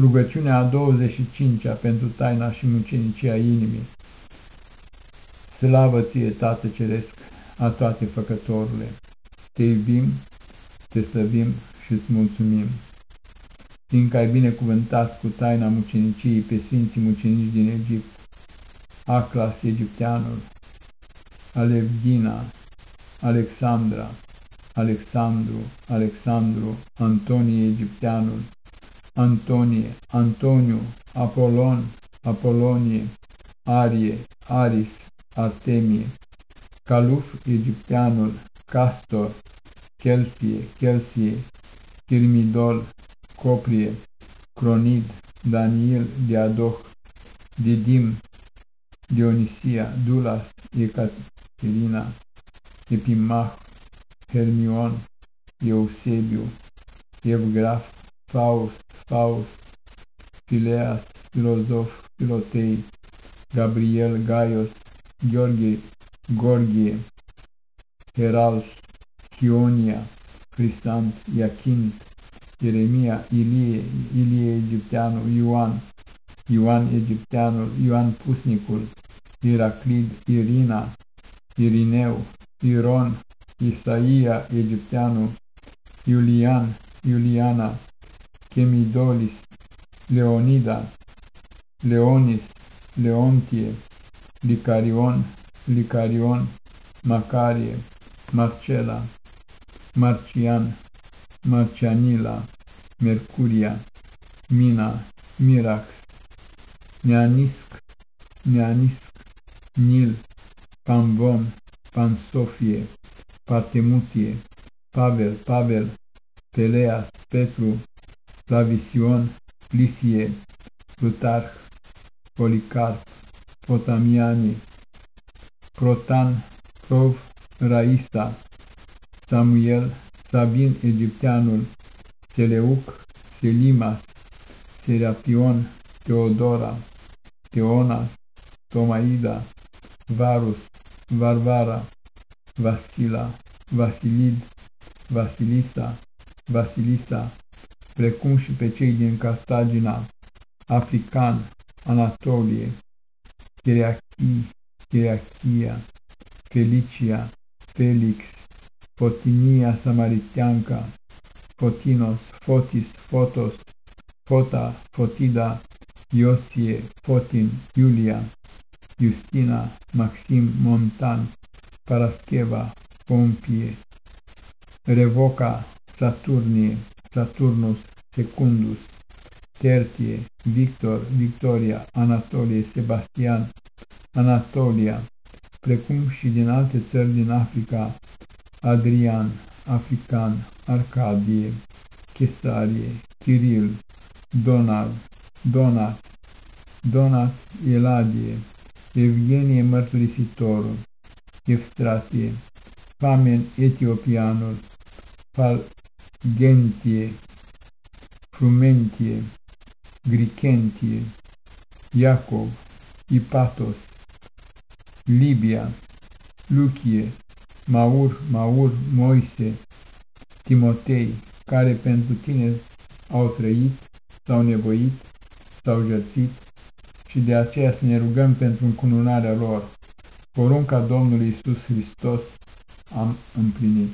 Rugăciunea a 25-a pentru taina și mucenicia inimii. Slavă ție, Tată Ceresc, a toate făcătorule! Te iubim, te slăvim și îți mulțumim, fiindcă ai binecuvântat cu taina muceniciei pe Sfinții Mucenici din Egipt, Aclas Egipteanul, Alevghina, Alexandra, Alexandru, Alexandru, Antonie Egipteanul, Antonie, Antoniu, Apolon, Apolonie, Arie, Aris, Artemie, Caluf Egipteanul, Castor, Kelsie, Kelsie, Kirmidol, Coprie, Cronid, Daniel, Diadoch, Didim, Dionisia, Dulas, Ecaterina, Epimach, Hermion, Eusebiu, Evgraf, Faust, Faust, Phileas, Filozof, Filotei, Gabriel, Gaios, Gheorghe, Gorgie, Herals, Chionia, Crisant, Iachint, Ieremia, Ilie, Ilie Egipteanu, Ioan, Ioan Egipteanul, Ioan Pusnicul, Iraclid, Irina, Irineu, Iron, Isaia Egipteanu, Iulian, Iuliana, Chemidolis, Leonida, Leonis, Leontie, Licarion, Licarion, Macarie, Marcela, Marcian, Marcianila, Mercuria, Mina, Mirax, Neanisc, Neanisc, Nil, Panvon, Pansofie, Partemutie, Pavel, Pavel, Peleas, Petru, Flavision, Lisie, Plutarh, Policarp, Potamiani, Protan, Prov, Raista, Samuel, Sabin Egipteanul, Seleuc, Selimas, Serapion, Teodora, Teonas, Tomaida, Varus, Varvara, Vasila, Vasilid, Vasilisa, Vasilisa, precum și pe cei din Castagina, African, Anatolie, Chiriachii, Chiriachia, Felicia, Felix, Fotinia Samaritianca, Fotinos, Fotis, Fotos, Fota, Fotida, Iosie, Fotin, Iulia, Justina, Maxim, Montan, Parascheva, Pompie, Revoca, Saturnie, Saturnus, Secundus, Tertie, Victor, Victoria, Anatolie, Sebastian, Anatolia, precum și din alte țări din Africa, Adrian, African, Arcadie, Chesarie, Kiril, Donald, Donat, Donat, Eladie, Evgenie Mărturisitorul, Evstratie, Famen Etiopianul, Falgentie, Frumentie, Gricentie, Iacov, Ipatos, Libia, Luchie, Maur, Maur, Moise, Timotei, care pentru tine au trăit, s-au nevoit, s-au jertfit și de aceea să ne rugăm pentru încununarea lor. Porunca Domnului Isus Hristos am împlinit.